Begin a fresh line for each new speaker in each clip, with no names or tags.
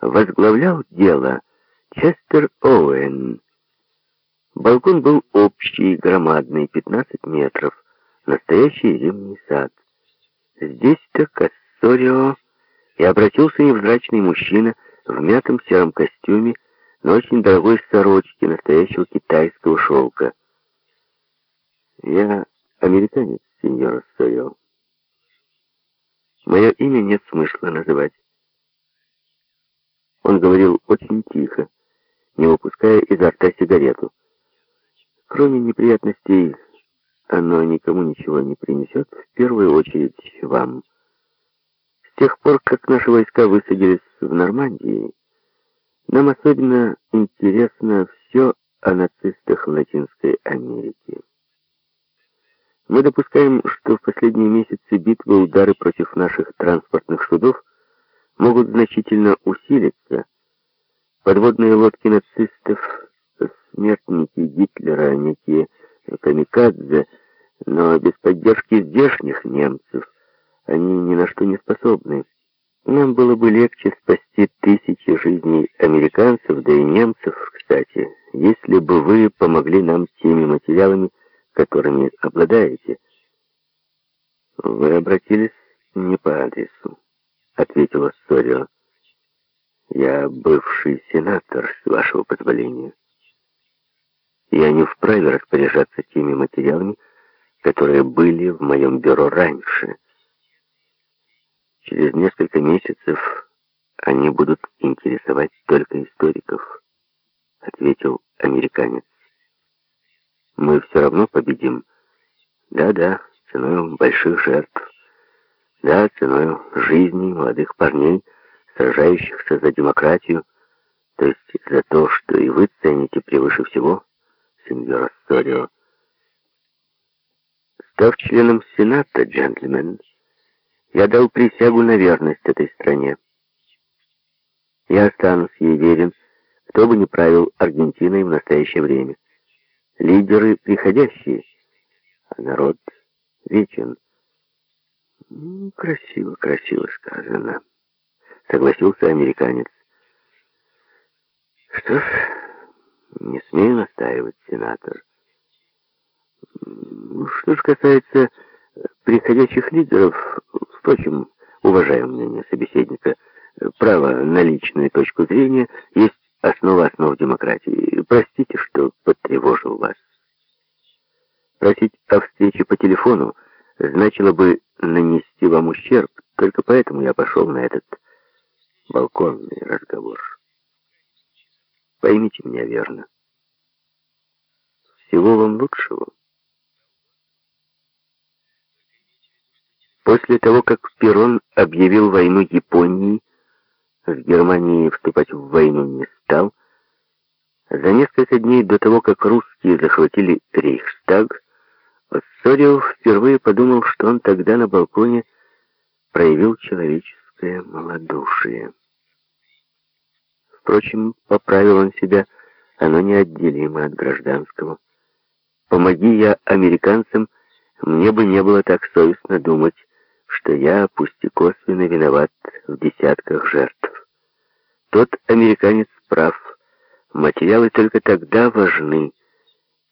возглавлял дело Честер Оуэн. Балкон был общий, громадный, 15 метров, настоящий зимний сад. Здесь-то Кассорио и обратился невзрачный мужчина в мятом сером костюме, но очень дорогой сорочке настоящего китайского шелка. «Я американец, сеньор Сойо. Мое имя нет смысла называть». Он говорил очень тихо, не выпуская изо рта сигарету. Кроме неприятностей, оно никому ничего не принесет, в первую очередь вам. С тех пор, как наши войска высадились в Нормандии, нам особенно интересно все о нацистах в Латинской Америке. Мы допускаем, что в последние месяцы битвы удары против наших транспортных судов могут значительно усилиться. Подводные лодки нацистов, смертники Гитлера, некие камикадзе, но без поддержки здешних немцев они ни на что не способны. Нам было бы легче спасти тысячи жизней американцев, да и немцев, кстати, если бы вы помогли нам теми материалами, которыми обладаете. Вы обратились не по адресу, ответила Сорио. Я бывший сенатор, с вашего позволения. Я не вправе распоряжаться теми материалами, которые были в моем бюро раньше. Через несколько месяцев они будут интересовать только историков, ответил американец. Мы все равно победим. Да-да, ценой больших жертв. Да, ценой жизни молодых парней, сражающихся за демократию, то есть за то, что и вы цените превыше всего, сеньор Асторио. Став членом Сената, джентльмен, я дал присягу на верность этой стране. Я останусь ей верен, кто бы ни правил Аргентиной в настоящее время. Лидеры приходящие, а народ вечен. Красиво, красиво сказано, согласился американец. Что ж, не смею настаивать, сенатор. Что ж касается приходящих лидеров, впрочем, уважаем мнение собеседника, право на личную точку зрения есть основа основ демократии. Простите, что потревожил вас. Просить о встрече по телефону значило бы нанести вам ущерб, только поэтому я пошел на этот балконный разговор. Поймите меня верно. Всего вам лучшего. После того, как Перрон объявил войну Японии, с Германией вступать в войну не стал, за несколько дней до того, как русские захватили Рейхстаг, Оссорио впервые подумал, что он тогда на балконе проявил человеческое малодушие. Впрочем, поправил он себя, оно неотделимо от гражданского. Помоги я американцам, мне бы не было так совестно думать, что я, пусть и косвенно, виноват в десятках жертв. Тот американец прав. Материалы только тогда важны,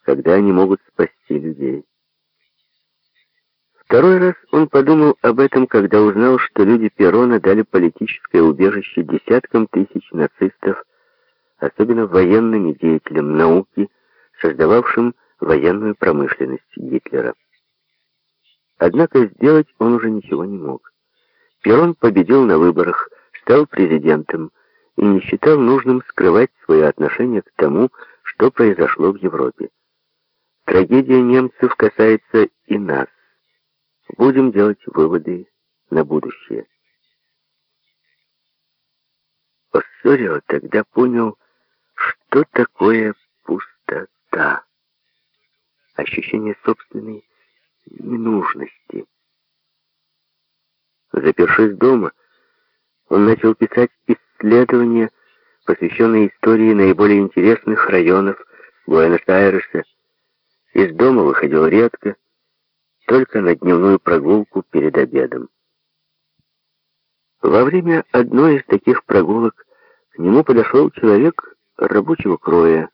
когда они могут спасти людей. Второй раз он подумал об этом, когда узнал, что люди Перона дали политическое убежище десяткам тысяч нацистов, особенно военным деятелям науки, создававшим военную промышленность Гитлера. Однако сделать он уже ничего не мог. Перрон победил на выборах, стал президентом и не считал нужным скрывать свое отношение к тому, что произошло в Европе. Трагедия немцев касается и нас. Будем делать выводы на будущее. Оссорио тогда понял, что такое пустота. Ощущение собственной ненужности. Запершись дома, он начал писать исследования, посвященные истории наиболее интересных районов Буэнос-Айреса. Из дома выходил редко, только на дневную прогулку перед обедом. Во время одной из таких прогулок К нему подошел человек рабочего кроя,